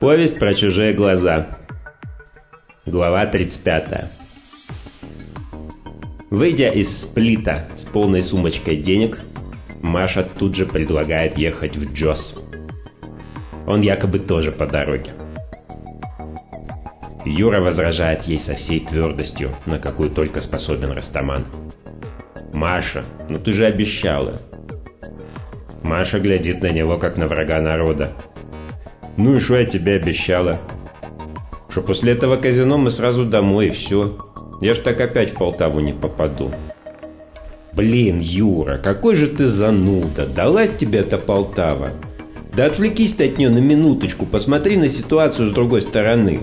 Повесть про чужие глаза. Глава 35. Выйдя из сплита с полной сумочкой денег, Маша тут же предлагает ехать в Джос. Он якобы тоже по дороге. Юра возражает ей со всей твердостью, на какую только способен Растаман. «Маша, ну ты же обещала!» Маша глядит на него, как на врага народа. Ну и что я тебе обещала? Что после этого казино мы сразу домой и все. Я ж так опять в Полтаву не попаду. Блин, Юра, какой же ты зануда. Далась тебе эта Полтава. Да отвлекись ты от нее на минуточку, посмотри на ситуацию с другой стороны.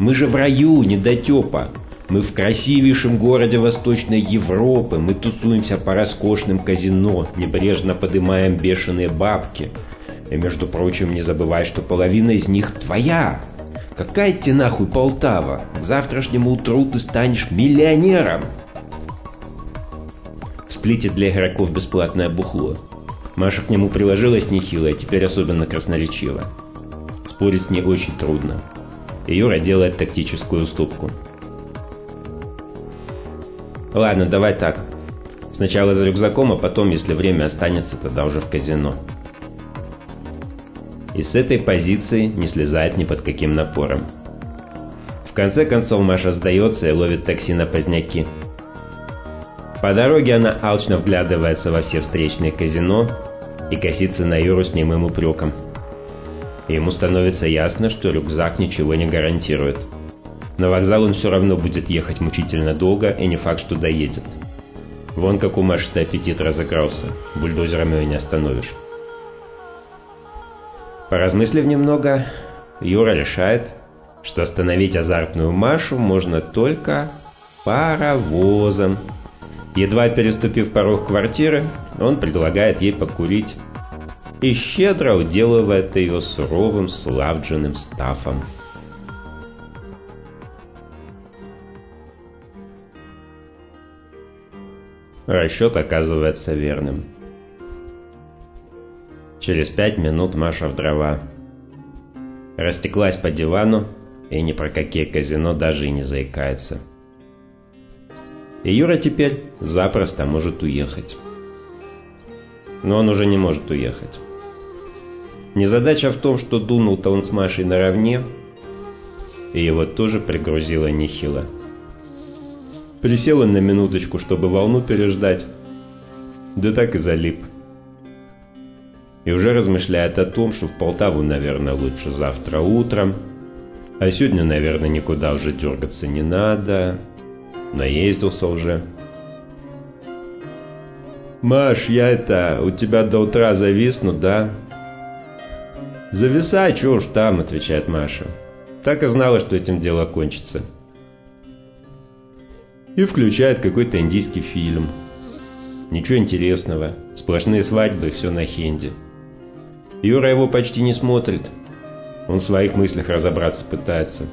Мы же в раю, не дотепа. Мы в красивейшем городе Восточной Европы, мы тусуемся по роскошным казино, небрежно подымаем бешеные бабки – и, между прочим, не забывай, что половина из них твоя. Какая тебе нахуй Полтава? К завтрашнему утру ты станешь миллионером. В сплите для игроков бесплатное бухло. Маша к нему приложилась нехило, а теперь особенно красноречиво. Спорить с ней очень трудно. И Юра делает тактическую уступку. Ладно, давай так. Сначала за рюкзаком, а потом, если время останется, тогда уже в казино и с этой позиции не слезает ни под каким напором. В конце концов Маша сдается и ловит такси на поздняки. По дороге она алчно вглядывается во все встречные казино и косится на Юру с немым упреком. Ему становится ясно, что рюкзак ничего не гарантирует. На вокзал он все равно будет ехать мучительно долго и не факт, что доедет. Вон как у Маши аппетит разыгрался, бульдозером ее не остановишь. Поразмыслив немного, Юра решает, что остановить азартную Машу можно только паровозом. Едва переступив порог квартиры, он предлагает ей покурить и щедро уделывает ее суровым славдженным стафом. Расчет оказывается верным. Через пять минут Маша в дрова. Растеклась по дивану и ни про какие казино даже и не заикается. И Юра теперь запросто может уехать. Но он уже не может уехать. Незадача в том, что дунул-то он с Машей наравне, и его тоже пригрузило нехило. Присел он на минуточку, чтобы волну переждать, да так и залип и уже размышляет о том, что в Полтаву, наверное, лучше завтра утром, а сегодня, наверное, никуда уже дергаться не надо, наездился уже. «Маш, я это, у тебя до утра зависну, да?» «Зависай, чего уж там», — отвечает Маша. Так и знала, что этим дело кончится. И включает какой-то индийский фильм. Ничего интересного. Сплошные свадьбы все на хенде. Юра его почти не смотрит. Он в своих мыслях разобраться пытается.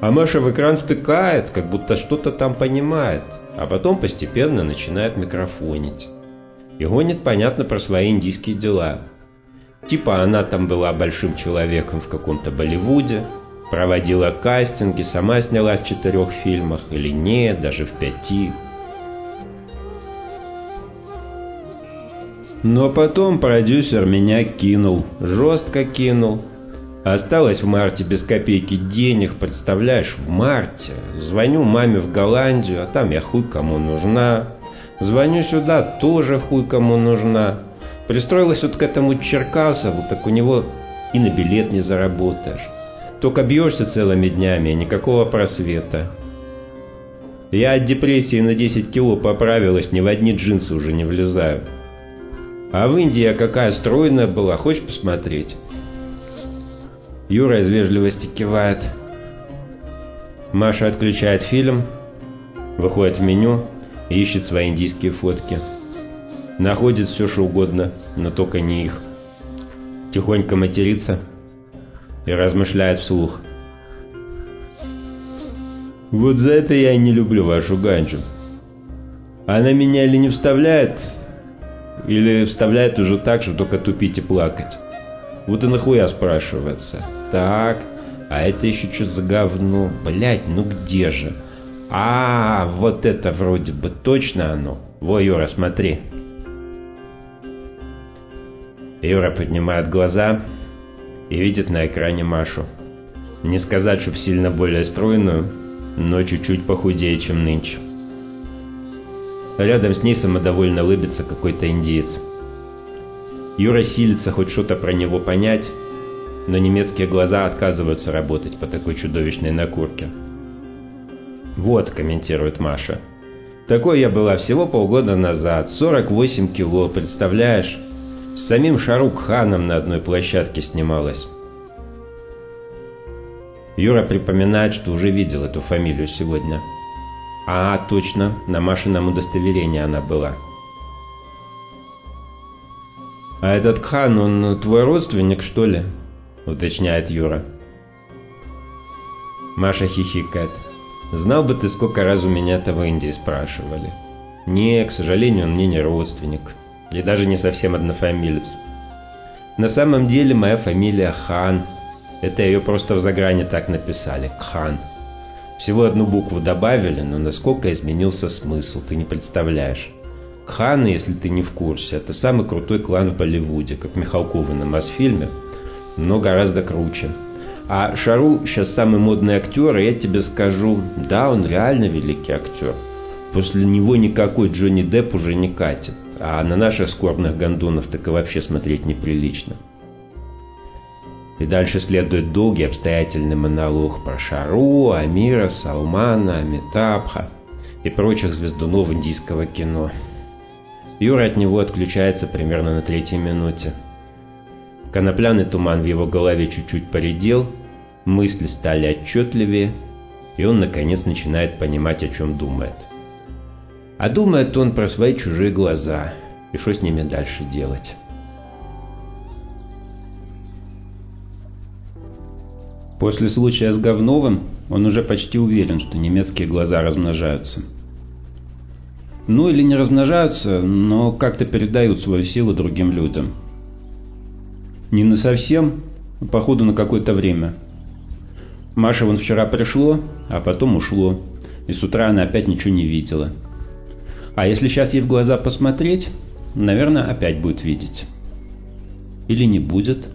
А Маша в экран втыкает, как будто что-то там понимает, а потом постепенно начинает микрофонить. И гонит, понятно, про свои индийские дела. Типа она там была большим человеком в каком-то Болливуде, проводила кастинги, сама снялась в четырех фильмах, или нет, даже в пяти. Но потом продюсер меня кинул, жестко кинул. Осталось в марте без копейки денег, представляешь, в марте. Звоню маме в Голландию, а там я хуй кому нужна. Звоню сюда, тоже хуй кому нужна. Пристроилась вот к этому Черкасову, так у него и на билет не заработаешь. Только бьешься целыми днями, никакого просвета. Я от депрессии на 10 кило поправилась, ни в одни джинсы уже не влезаю. А в Индии какая стройная была, хочешь посмотреть? Юра из вежливости кивает. Маша отключает фильм, выходит в меню ищет свои индийские фотки. Находит все, что угодно, но только не их. Тихонько матерится и размышляет вслух. Вот за это я и не люблю вашу ганджу. Она меня или не вставляет или вставляет уже так, что только тупить и плакать. Вот и нахуя спрашивается. Так, а это еще что за говно? Блять, ну где же? А, вот это вроде бы точно оно. Во, Юра, смотри. Юра поднимает глаза и видит на экране Машу. Не сказать, что сильно более стройную, но чуть-чуть похудее, чем нынче. Рядом с ней самодовольно улыбится какой-то индиец. Юра силится хоть что-то про него понять, но немецкие глаза отказываются работать по такой чудовищной накурке. «Вот», — комментирует Маша. «Такой я была всего полгода назад, 48 кило, представляешь? С самим Шарук Ханом на одной площадке снималась». Юра припоминает, что уже видел эту фамилию сегодня. «А, точно, на Машином удостоверении она была». «А этот Хан, он твой родственник, что ли?» — уточняет Юра. Маша хихикает. «Знал бы ты, сколько раз у меня это в Индии спрашивали». «Не, к сожалению, он мне не родственник. И даже не совсем однофамилец. На самом деле моя фамилия Хан. Это ее просто в загране так написали. Кхан. Всего одну букву добавили, но насколько изменился смысл, ты не представляешь. Кханы, если ты не в курсе, это самый крутой клан в Болливуде, как Михалкова на Мосфильме, но гораздо круче. А Шару сейчас самый модный актер, и я тебе скажу, да, он реально великий актер. После него никакой Джонни Депп уже не катит, а на наших скорбных гондонов так и вообще смотреть неприлично. И дальше следует долгий обстоятельный монолог про Шару, Амира, Салмана, Амитабха и прочих звездунов индийского кино. Юра от него отключается примерно на третьей минуте. Конопляный туман в его голове чуть-чуть поредел, мысли стали отчетливее, и он наконец начинает понимать, о чем думает. А думает он про свои чужие глаза и что с ними дальше делать. После случая с Говновым он уже почти уверен, что немецкие глаза размножаются. Ну или не размножаются, но как-то передают свою силу другим людям – не на совсем, походу на какое-то время. Маша вон вчера пришло, а потом ушло. И с утра она опять ничего не видела. А если сейчас ей в глаза посмотреть, наверное, опять будет видеть. Или не будет.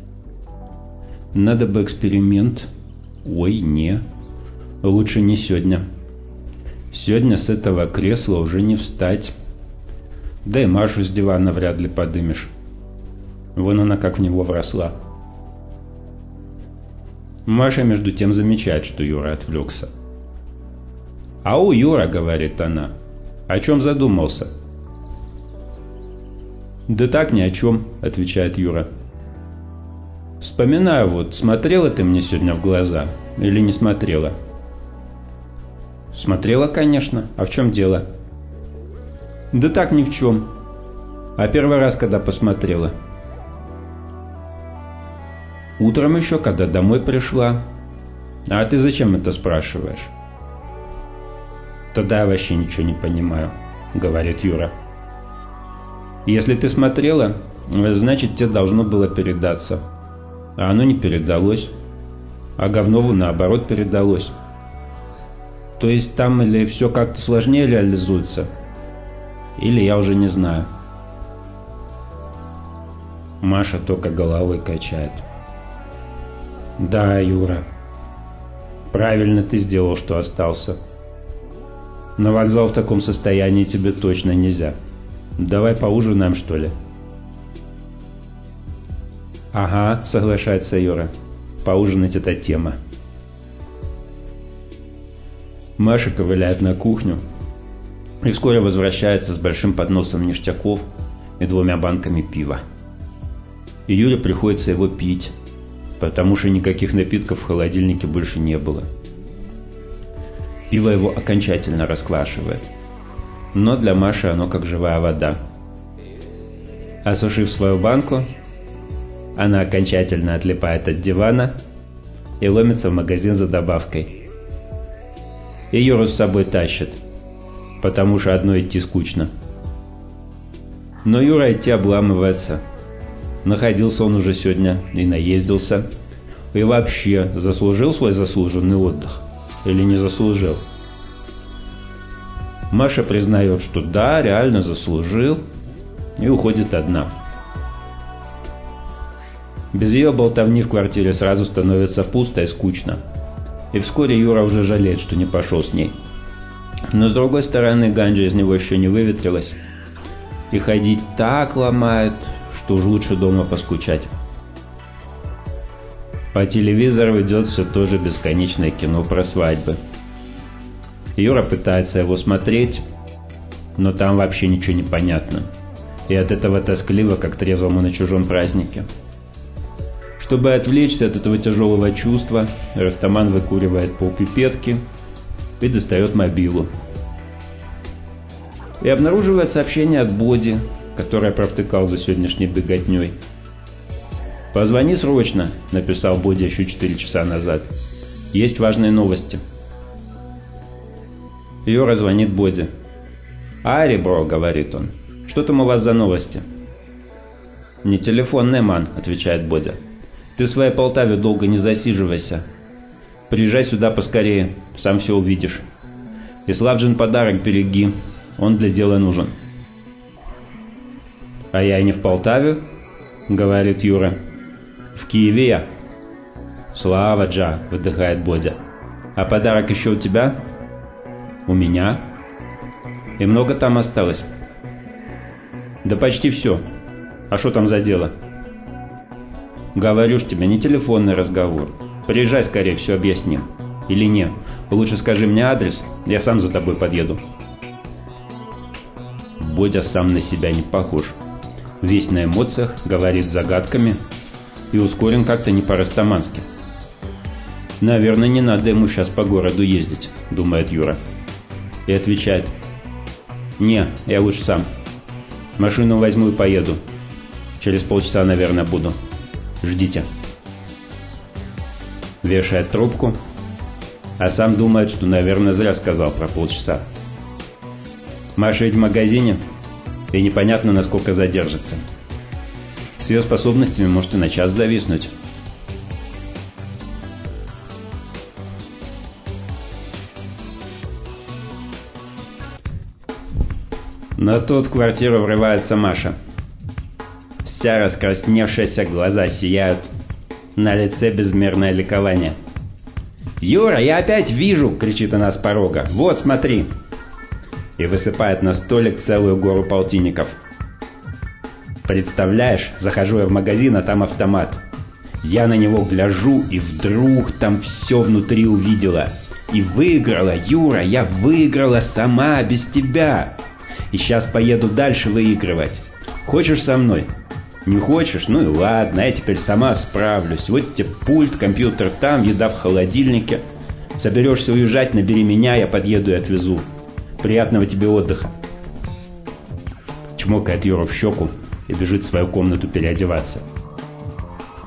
Надо бы эксперимент. Ой, не. Лучше не сегодня. Сегодня с этого кресла уже не встать. Да и Машу с дивана вряд ли подымешь. Вон она как в него вросла. Маша между тем замечает, что Юра отвлекся. «Ау, Юра!» — говорит она. «О чем задумался?» «Да так ни о чем», — отвечает Юра. «Вспоминаю вот, смотрела ты мне сегодня в глаза или не смотрела?» «Смотрела, конечно. А в чем дело?» «Да так ни в чем. А первый раз, когда посмотрела?» Утром еще, когда домой пришла. А ты зачем это спрашиваешь? Тогда я вообще ничего не понимаю, говорит Юра. Если ты смотрела, значит тебе должно было передаться. А оно не передалось. А Говнову наоборот передалось. То есть там или все как-то сложнее реализуется, или я уже не знаю. Маша только головой качает. Да, Юра. Правильно ты сделал, что остался. На вокзал в таком состоянии тебе точно нельзя. Давай поужинаем, что ли? Ага, соглашается Юра. Поужинать это тема. Маша ковыляет на кухню и вскоре возвращается с большим подносом ништяков и двумя банками пива. И Юре приходится его пить, потому что никаких напитков в холодильнике больше не было. Пиво его окончательно расквашивает. Но для Маши оно как живая вода. Осушив свою банку, она окончательно отлипает от дивана и ломится в магазин за добавкой. И Юру с собой тащит, потому что одно идти скучно. Но Юра идти обламывается. Находился он уже сегодня и наездился. И вообще, заслужил свой заслуженный отдых? Или не заслужил? Маша признает, что да, реально заслужил, и уходит одна. Без ее болтовни в квартире сразу становится пусто и скучно. И вскоре Юра уже жалеет, что не пошел с ней. Но с другой стороны, ганджа из него еще не выветрилась. И ходить так ломает, что уж лучше дома поскучать. По телевизору идет все то же бесконечное кино про свадьбы. Юра пытается его смотреть, но там вообще ничего не понятно. И от этого тоскливо, как трезвому на чужом празднике. Чтобы отвлечься от этого тяжелого чувства, Растаман выкуривает полпипетки и достает мобилу. И обнаруживает сообщение от Боди, которое провтыкал за сегодняшней беготней. «Позвони срочно», — написал Боди еще 4 часа назад. «Есть важные новости». Юра звонит Боди. «Ари, бро», — говорит он, — «что там у вас за новости?» «Не телефонный ман», — отвечает Бодя. «Ты в своей Полтаве долго не засиживайся. Приезжай сюда поскорее, сам все увидишь. И Славджин подарок береги, он для дела нужен». «А я и не в Полтаве», — говорит Юра. «В Киеве я». «Слава, Джа», — выдыхает Бодя. «А подарок еще у тебя?» «У меня». «И много там осталось?» «Да почти все. А что там за дело?» «Говорю ж тебе, не телефонный разговор. Приезжай скорее, все объясним. Или не. Лучше скажи мне адрес, я сам за тобой подъеду». Бодя сам на себя не похож весь на эмоциях, говорит загадками и ускорен как-то не по-растамански. «Наверное, не надо ему сейчас по городу ездить», — думает Юра. И отвечает. «Не, я лучше сам. Машину возьму и поеду. Через полчаса, наверное, буду. Ждите». Вешает трубку, а сам думает, что, наверное, зря сказал про полчаса. Маша ведь в магазине, и непонятно, насколько задержится. С ее способностями может и на час зависнуть. Но тут в квартиру врывается Маша. Вся раскрасневшаяся, глаза сияют. На лице безмерное ликование. «Юра, я опять вижу!» — кричит она с порога. «Вот, смотри!» и высыпает на столик целую гору полтинников. Представляешь, захожу я в магазин, а там автомат. Я на него гляжу, и вдруг там все внутри увидела. И выиграла, Юра, я выиграла сама, без тебя. И сейчас поеду дальше выигрывать. Хочешь со мной? Не хочешь? Ну и ладно, я теперь сама справлюсь. Вот тебе пульт, компьютер там, еда в холодильнике. Соберешься уезжать, набери меня, я подъеду и отвезу. Приятного тебе отдыха. Чмокает Юра в щеку и бежит в свою комнату переодеваться.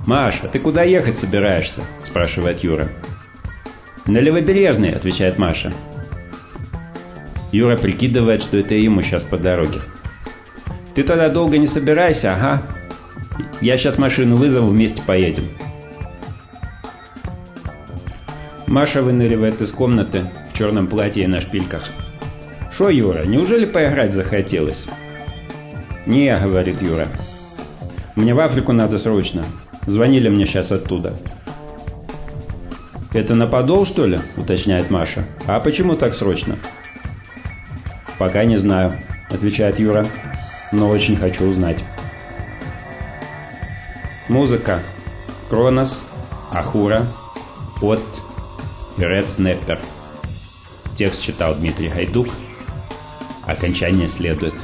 «Маша, ты куда ехать собираешься?» – спрашивает Юра. «На Левобережный», – отвечает Маша. Юра прикидывает, что это ему сейчас по дороге. «Ты тогда долго не собирайся, ага. Я сейчас машину вызову, вместе поедем». Маша выныривает из комнаты в черном платье и на шпильках. «Шо, Юра, неужели поиграть захотелось?» «Не», — говорит Юра. «Мне в Африку надо срочно. Звонили мне сейчас оттуда». «Это на подол, что ли?» — уточняет Маша. «А почему так срочно?» «Пока не знаю», — отвечает Юра. «Но очень хочу узнать». Музыка. Кронос, Ахура, От Ред Снеппер. Текст читал Дмитрий Гайдук. Окончание следует.